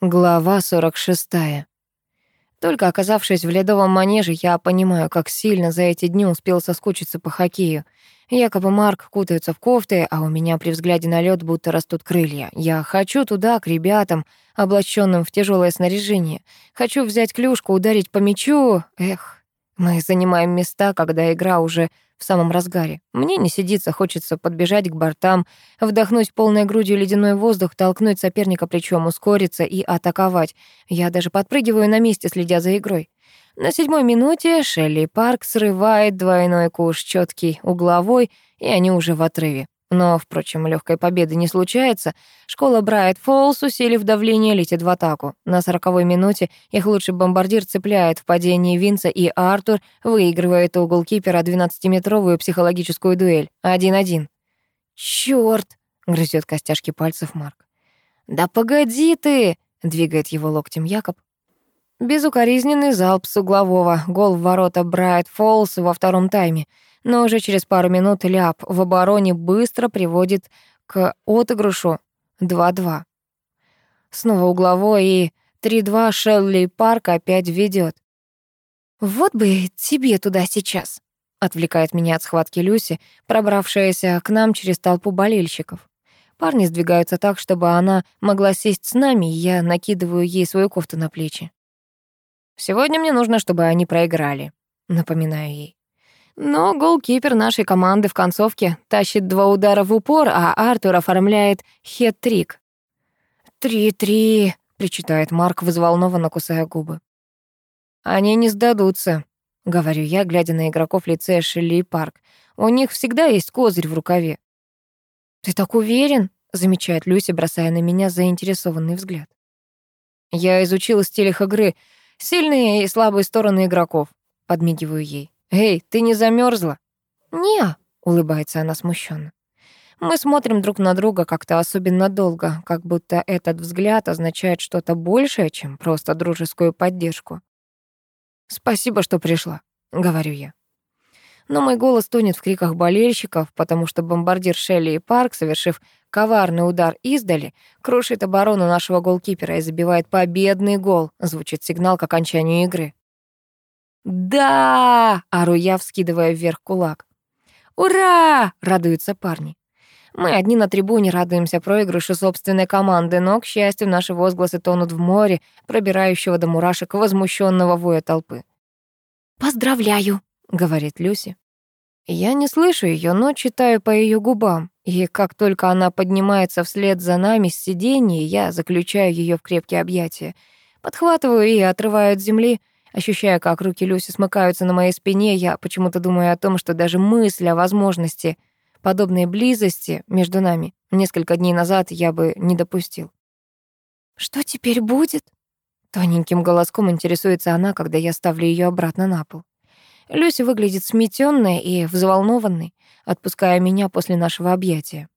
Глава 46. Только оказавшись в ледовом манеже, я понимаю, как сильно за эти дни успел соскучиться по хоккею. Якобы Марк кутается в кофты, а у меня при взгляде на лед будто растут крылья. Я хочу туда, к ребятам, облаченным в тяжелое снаряжение. Хочу взять клюшку, ударить по мячу. Эх, мы занимаем места, когда игра уже в самом разгаре. Мне не сидится, хочется подбежать к бортам, вдохнуть полной грудью ледяной воздух, толкнуть соперника плечом, ускориться и атаковать. Я даже подпрыгиваю на месте, следя за игрой. На седьмой минуте Шелли Парк срывает двойной куш, четкий, угловой, и они уже в отрыве. Но, впрочем, легкой победы не случается. Школа Брайт Фоллс, усилив давление, летит в атаку. На сороковой минуте их лучший бомбардир цепляет в падении Винца, и Артур выигрывает у голкипера 12-метровую психологическую дуэль. 1-1. «Чёрт!» — грызет костяшки пальцев Марк. «Да погоди ты!» — двигает его локтем Якоб. Безукоризненный залп с углового. Гол в ворота Брайт Фоллс во втором тайме — но уже через пару минут ляп в обороне быстро приводит к отыгрышу 2-2. Снова угловой и 3-2 Шелли Парк опять ведет. «Вот бы тебе туда сейчас», — отвлекает меня от схватки Люси, пробравшаяся к нам через толпу болельщиков. Парни сдвигаются так, чтобы она могла сесть с нами, и я накидываю ей свою кофту на плечи. «Сегодня мне нужно, чтобы они проиграли», — напоминаю ей. Но голкипер нашей команды в концовке тащит два удара в упор, а Артур оформляет хет-трик. «Три-три», — причитает Марк, взволнованно кусая губы. «Они не сдадутся», — говорю я, глядя на игроков лицея Шелли и Парк. «У них всегда есть козырь в рукаве». «Ты так уверен?» — замечает Люси, бросая на меня заинтересованный взгляд. «Я изучила стиль их игры, сильные и слабые стороны игроков», — подмигиваю ей. «Эй, ты не замерзла? «Не», — улыбается она смущенно. Мы смотрим друг на друга как-то особенно долго, как будто этот взгляд означает что-то большее, чем просто дружескую поддержку. «Спасибо, что пришла», — говорю я. Но мой голос тонет в криках болельщиков, потому что бомбардир Шелли и Парк, совершив коварный удар издали, крушит оборону нашего голкипера и забивает победный гол. Звучит сигнал к окончанию игры. «Да!» — ору я, вскидывая вверх кулак. «Ура!» — радуются парни. Мы одни на трибуне радуемся проигрышу собственной команды, но, к счастью, наши возгласы тонут в море, пробирающего до мурашек возмущенного воя толпы. «Поздравляю!» — говорит Люси. Я не слышу ее, но читаю по ее губам, и как только она поднимается вслед за нами с сиденья, я заключаю ее в крепкие объятия, подхватываю и отрываю от земли — Ощущая, как руки Люси смыкаются на моей спине, я почему-то думаю о том, что даже мысль о возможности подобной близости между нами несколько дней назад я бы не допустил. «Что теперь будет?» Тоненьким голоском интересуется она, когда я ставлю ее обратно на пол. Люси выглядит сметённой и взволнованной, отпуская меня после нашего объятия.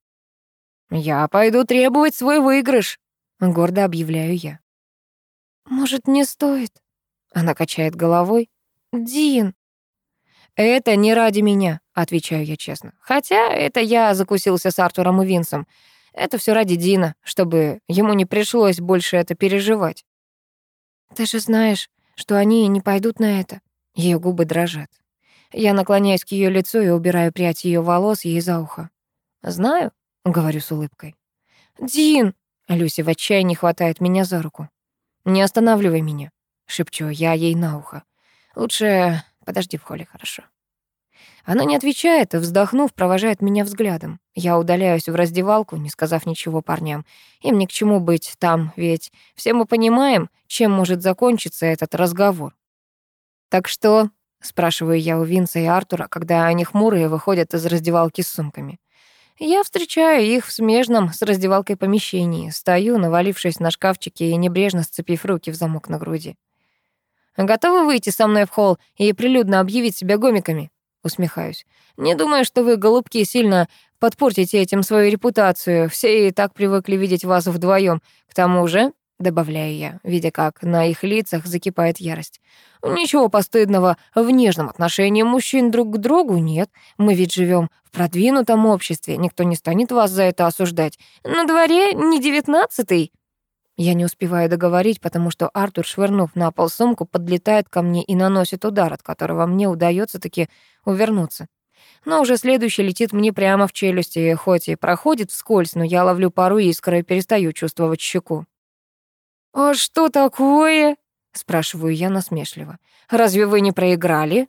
«Я пойду требовать свой выигрыш», — гордо объявляю я. «Может, не стоит?» Она качает головой. «Дин!» «Это не ради меня», — отвечаю я честно. «Хотя это я закусился с Артуром и Винсом. Это все ради Дина, чтобы ему не пришлось больше это переживать». «Ты же знаешь, что они не пойдут на это». Ее губы дрожат. Я наклоняюсь к ее лицу и убираю прядь ее волос ей за ухо. «Знаю», — говорю с улыбкой. «Дин!» — Люси в отчаянии хватает меня за руку. «Не останавливай меня». — шепчу я ей на ухо. «Лучше подожди в холле, хорошо?» Она не отвечает, и, вздохнув, провожает меня взглядом. Я удаляюсь в раздевалку, не сказав ничего парням. Им ни к чему быть там, ведь все мы понимаем, чем может закончиться этот разговор. «Так что?» — спрашиваю я у Винса и Артура, когда они хмурые выходят из раздевалки с сумками. Я встречаю их в смежном с раздевалкой помещении, стою, навалившись на шкафчике и небрежно сцепив руки в замок на груди. Готовы выйти со мной в холл и прилюдно объявить себя гомиками?» Усмехаюсь. «Не думаю, что вы, голубки, сильно подпортите этим свою репутацию. Все и так привыкли видеть вас вдвоем. К тому же, — добавляю я, видя, как на их лицах закипает ярость. «Ничего постыдного в нежном отношении мужчин друг к другу нет. Мы ведь живем в продвинутом обществе, никто не станет вас за это осуждать. На дворе не девятнадцатый». Я не успеваю договорить, потому что Артур, швырнув на пол сумку, подлетает ко мне и наносит удар, от которого мне удается таки увернуться. Но уже следующий летит мне прямо в челюсти, и хоть и проходит вскользь, но я ловлю пару искр и перестаю чувствовать щеку. «А что такое?» — спрашиваю я насмешливо. «Разве вы не проиграли?»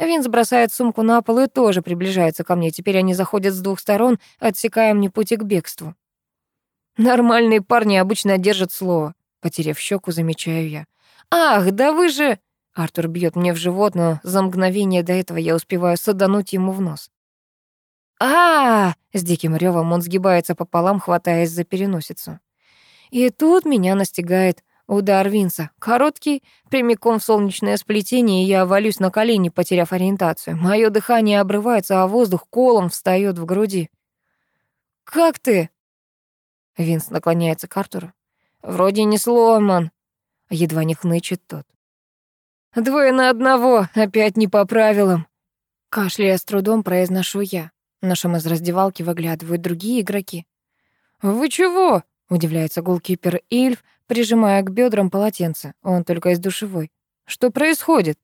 Винс бросает сумку на пол и тоже приближается ко мне. Теперь они заходят с двух сторон, отсекая мне пути к бегству. Нормальные парни обычно держат слово. Потеряв щеку, замечаю я. «Ах, да вы же...» Артур бьет мне в живот, но за мгновение до этого я успеваю садануть ему в нос. а, С диким ревом он сгибается пополам, хватаясь за переносицу. И тут меня настигает удар Винса. Короткий, прямиком в солнечное сплетение, и я валюсь на колени, потеряв ориентацию. Мое дыхание обрывается, а воздух колом встает в груди. «Как ты?» Винс наклоняется к Артуру. «Вроде не сломан». Едва не хнычет тот. «Двое на одного, опять не по правилам». Кашляя с трудом произношу я. Нашим из раздевалки выглядывают другие игроки. «Вы чего?» — удивляется голкипер Ильф, прижимая к бедрам полотенце. Он только из душевой. «Что происходит?»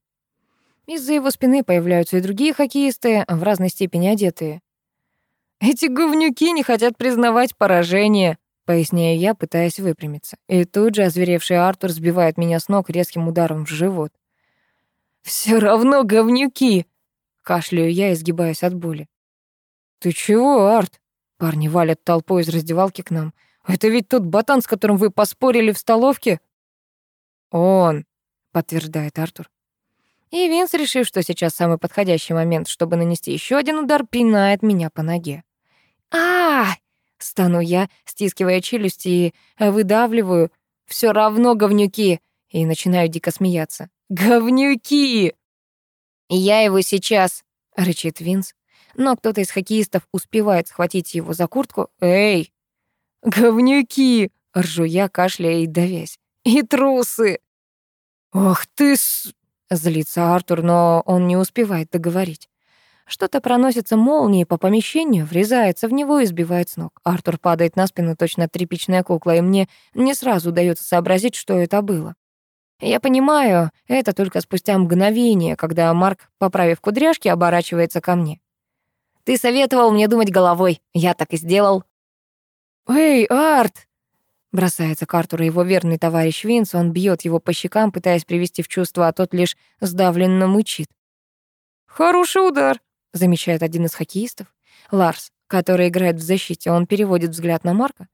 Из-за его спины появляются и другие хоккеисты, в разной степени одетые. «Эти говнюки не хотят признавать поражение», поясняю я, пытаясь выпрямиться. И тут же озверевший Артур сбивает меня с ног резким ударом в живот. «Всё равно говнюки!» Кашляю я и сгибаюсь от боли. «Ты чего, Арт?» Парни валят толпой из раздевалки к нам. «Это ведь тот ботан, с которым вы поспорили в столовке?» «Он», — подтверждает Артур. И Винс, решив, что сейчас самый подходящий момент, чтобы нанести еще один удар, пинает меня по ноге а Стану я, стискивая челюсти и выдавливаю. Все равно говнюки!» И начинаю дико смеяться. «Говнюки!» «Я его сейчас!» — рычит Винс. Но кто-то из хоккеистов успевает схватить его за куртку. «Эй!» «Говнюки!» — ржу я, кашляя и давясь. «И трусы!» «Ох ты с...» — злится Артур, но он не успевает договорить. Что-то проносится молнией по помещению, врезается в него и сбивает с ног. Артур падает на спину, точно тряпичная кукла, и мне не сразу удается сообразить, что это было. Я понимаю, это только спустя мгновение, когда Марк, поправив кудряшки, оборачивается ко мне. «Ты советовал мне думать головой, я так и сделал». «Эй, Арт!» Бросается к Артуру его верный товарищ Винс, он бьет его по щекам, пытаясь привести в чувство, а тот лишь сдавленно мучит. «Хороший удар», замечает один из хоккеистов. Ларс, который играет в защите, он переводит взгляд на Марка.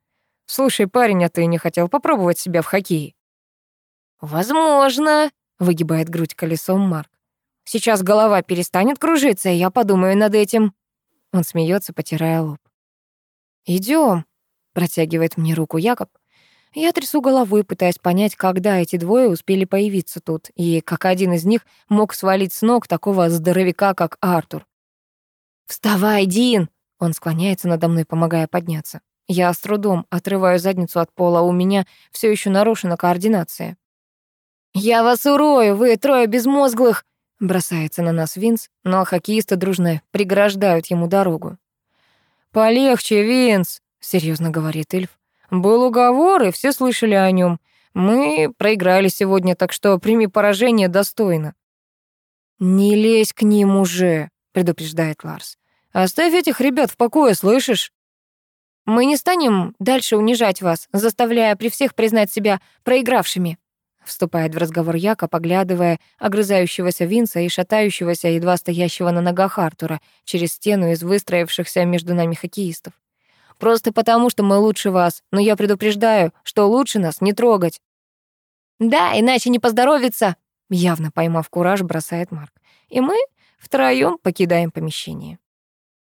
«Слушай, парень, а ты не хотел попробовать себя в хоккее?» «Возможно», — выгибает грудь колесом Марк. «Сейчас голова перестанет кружиться, и я подумаю над этим». Он смеется, потирая лоб. Идем, протягивает мне руку Якоб. Я трясу головой, пытаясь понять, когда эти двое успели появиться тут, и как один из них мог свалить с ног такого здоровяка, как Артур. «Вставай, Дин!» Он склоняется надо мной, помогая подняться. Я с трудом отрываю задницу от пола, у меня все еще нарушена координация. «Я вас урою, вы трое безмозглых!» Бросается на нас Винс, но хоккеисты дружно преграждают ему дорогу. «Полегче, Винс!» — серьезно говорит Эльф. «Был уговор, и все слышали о нем. Мы проиграли сегодня, так что прими поражение достойно». «Не лезь к ним уже!» Предупреждает Ларс. Оставь этих ребят в покое, слышишь? Мы не станем дальше унижать вас, заставляя при всех признать себя проигравшими. Вступает в разговор Яка, поглядывая огрызающегося Винса и шатающегося, едва стоящего на ногах Артура, через стену из выстроившихся между нами хоккеистов. «Просто потому, что мы лучше вас, но я предупреждаю, что лучше нас не трогать». «Да, иначе не поздоровится», — явно поймав кураж, бросает Марк. «И мы Втроем покидаем помещение.